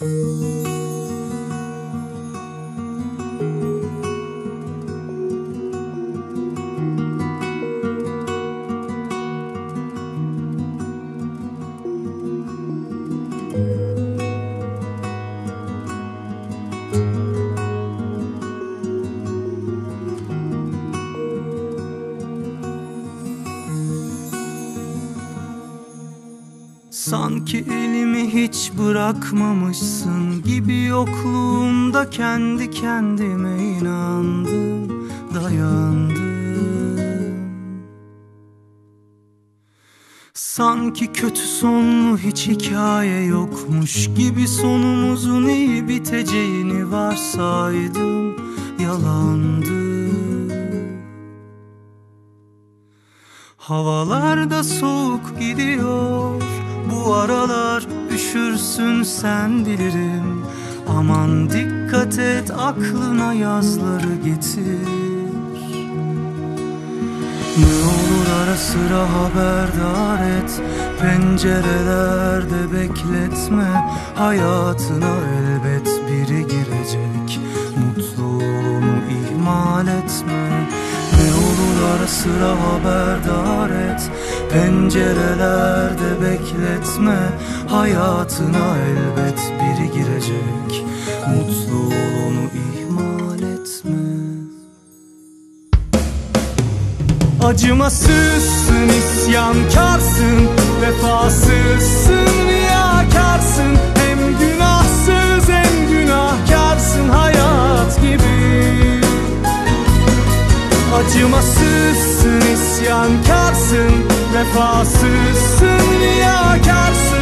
Sanki elimi hiç bırakmamışsın gibi yokluğumda kendi kendime inandım, dayandım. Sanki kötü sonlu hiç hikaye yokmuş gibi sonumuzun iyi biteceğini varsaydım, yalandı. Havalarda soğuk gidiyor bu aralar üşürsün sen bilirim. Aman dikkat et aklına yazları getir. Ne olur ara sıra haberdar et Pencerelerde bekletme. Hayatına elbet biri girecek Mutluluğunu ihmal etme. Ne olur ara sıra haberdar et Pencerelerde bekletme Hayatına elbet biri girecek. Mutluluğunu ihmal etme. Acımasızsın, isyankarsın Vefasızsın, riyakarsın. Hem günahsız hem günahkarsın Hayat gibi. Acımasızsın, isyankarsın Vefasızsın, riyakarsın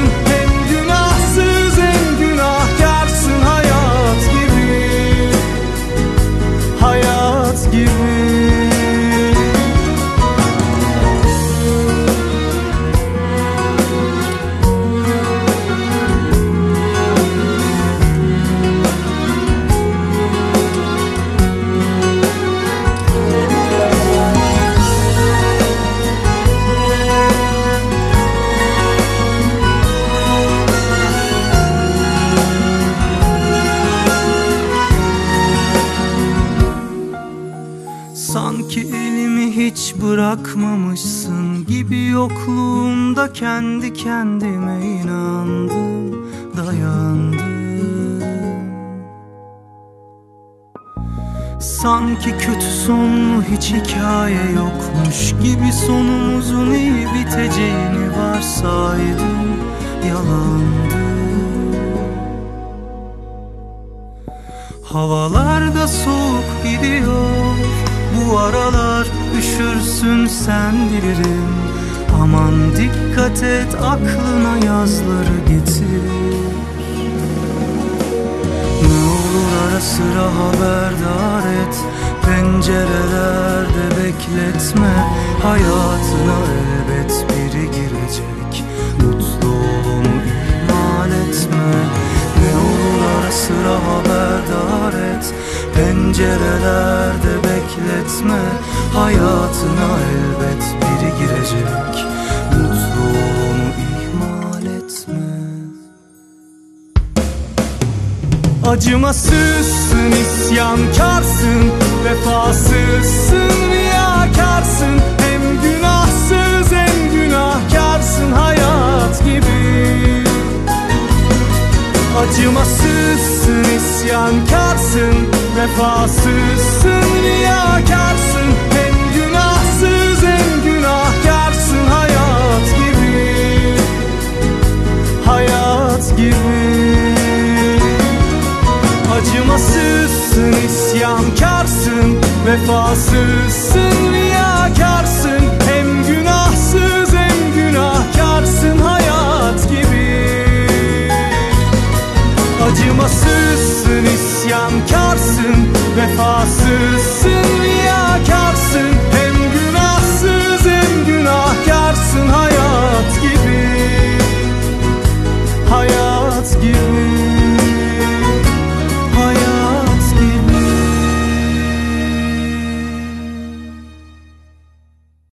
Sanki elimi hiç bırakmamışsın gibi yokluğumda kendi kendime inandım, dayandım. Sanki kötü sonlu hiç hikaye yokmuş gibi sonumuzun iyi biteceğini varsaydım, yalandı. Havalarda soğuk gidiyor Bu aralar üşürsün sen bilirim. Aman dikkat et aklına yazları getir. Ne olur ara sıra haberdar et Pencerelerde bekletme. Hayatına elbet biri girecek Mutluluğunu ihmal etme. Ne olur ara sıra haberdar et Pencerelerde bekletme Hayatına elbet biri girecek. Mutluluğunu ihmal etme. Acımasızsın, isyankarsın Vefasızsın, riyakarsın. Hem günahsız hem günahkarsın Hayat gibi Günahsızsın, isyankarsın Vefasızsın, riyakarsın. Hem günahsız hem günahkarsın. Hayat gibi, hayat gibi. Acımasızsın, isyankarsın Vefasızsın, riyakarsın. Hem günahsız excuse